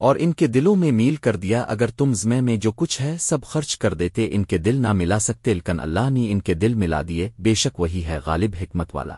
اور ان کے دلوں میں میل کر دیا، اگر تم زمے میں جو کچھ ہے سب خرچ کر دیتے، ان کے دل نہ ملا سکتے لکن اللہ نے ان کے دل ملا دیے، بے شک وہی ہے غالب حکمت والا۔